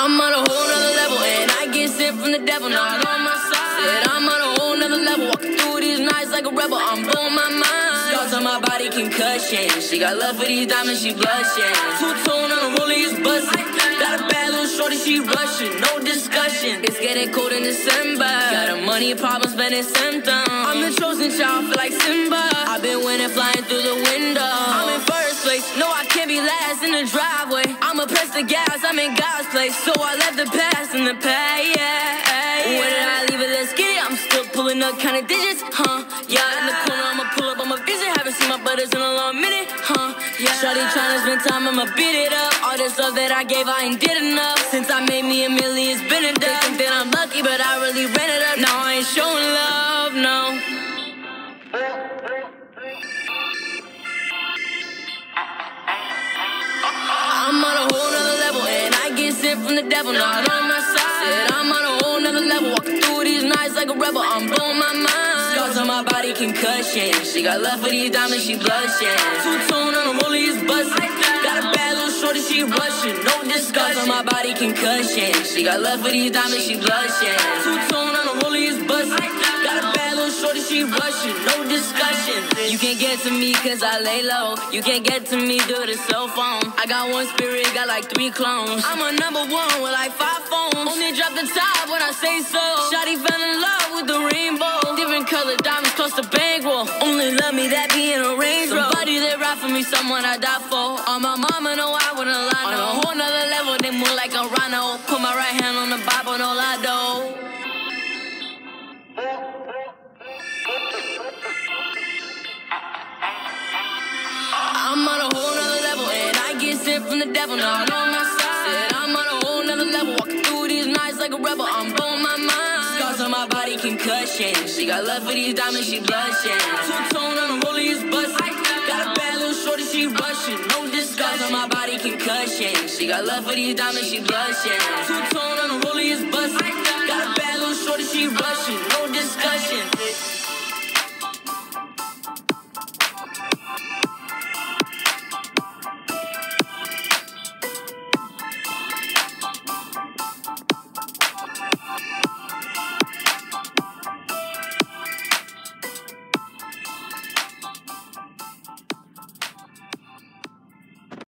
I'm on a whole nother level, and I get sent from the devil, not on my side. Said I'm on a whole nother level, walking through these nights like a rebel. I'm blowing my mind. Scars on my body, concussion. She got love for these diamonds, she blushing. Two tone on the rollie is busting. Got a bad little shorty, she rushing. No discussion. It's getting cold in December. Got a money problem, spending symptoms. I'm the chosen child, feel like Simba. I've been winning, the gas, I'm in God's place. So I left the past in the past, yeah. Where did I leave it? Let's get it. I'm still pulling up, counting digits, huh? Yeah, in the corner, I'ma pull up, I'ma visit. Haven't seen my brothers in a long minute, huh? Yeah. Shawty tryna spend time, I'ma beat it up. All this love that I gave, I ain't did enough. Since I made me a million, it's been a day. Think that I'm lucky, but I really ran it up. Now I ain't showing love, no. I from the devil, not on my side. Said I'm on a whole nother level, walking through these nights like a rebel. I'm blowing my mind. Scars on my body, concussion. She got love for these diamonds, she blushing. Two tone on the rollie is busting. Got a bad little shorty, she rushing. No discussion. My body, concussion. She got love for these diamonds, she blushing. Two tone on the rollie is busting. Got a bad little shorty, she rushing. No discussion. You can't get to me cause I lay low. You can't get to me through the cell phone. I got one spirit, got like three clones. I'm a number one with like five phones. Only drop the top when I say so. Shotty fell in love with the rainbow. Different color diamonds close to bankroll. Only love me that be in a range rover. Me, someone I die for. All my mama, know I wouldn't lie. On a uh-huh. whole nother level, they move like a rhino. Put my right hand on the Bible, no lie, though. I'm on a whole nother level, and I get sent from the devil, not on my side. Said I'm on a whole nother level, walking through these nights like a rebel. I'm blowing my mind. Scars on my body, concussion. She got love for these diamonds, she blushing. Two tone on the rollie is busting. She rushing. No discussion. on my body, concussion. She got love for these diamonds, she blushing.